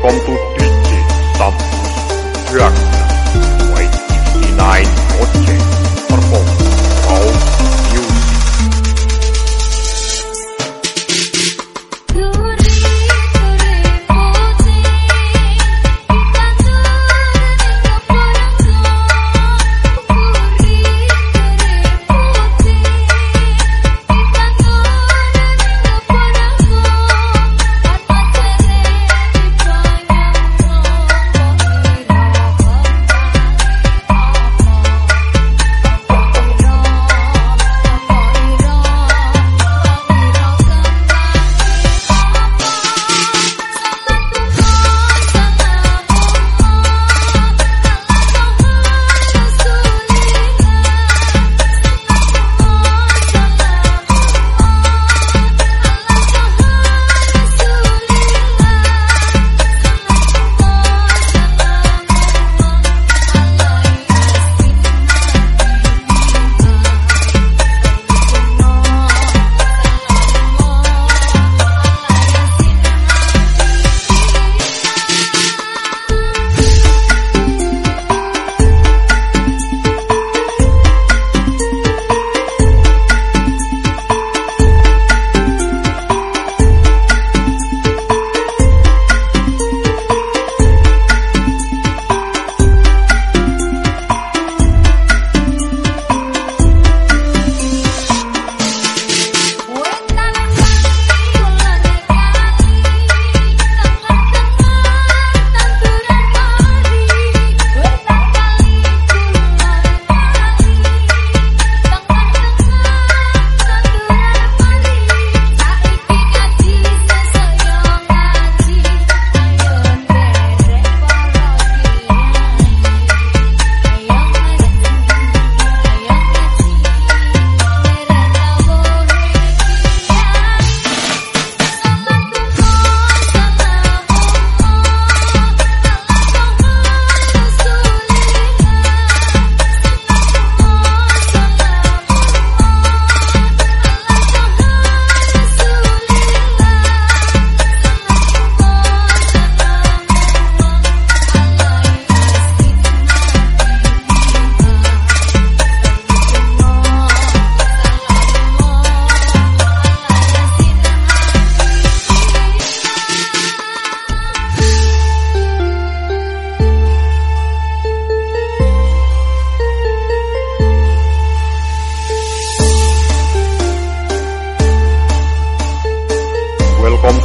Welcome to DJ Sampus Dragna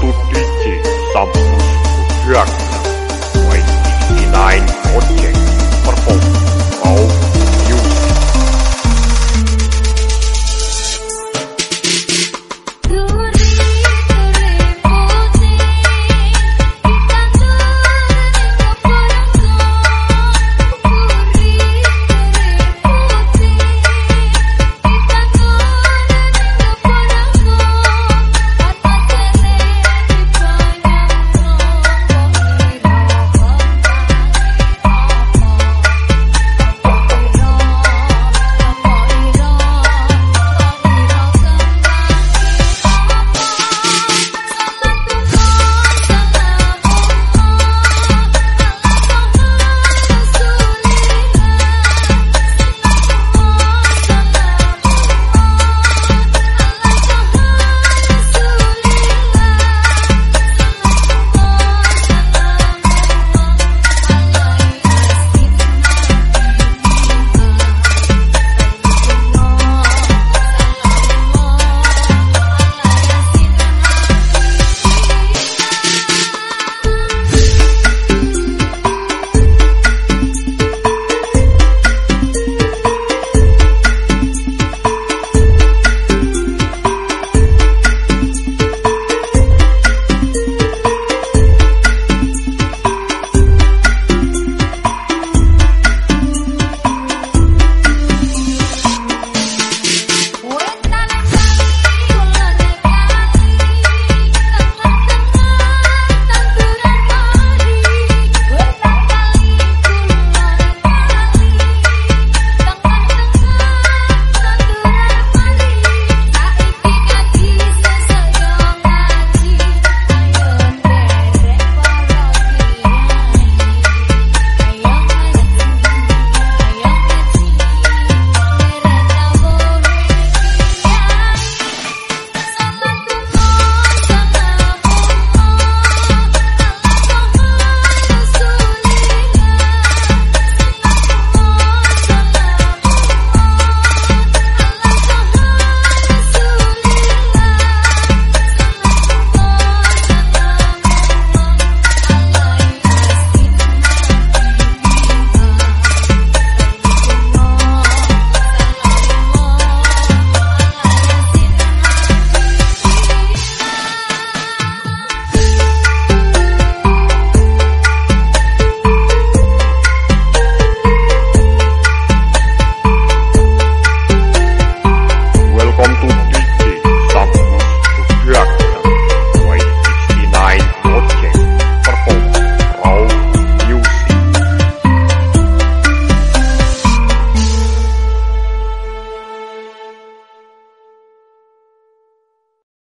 to DJ Sabus Production 29 Project performed.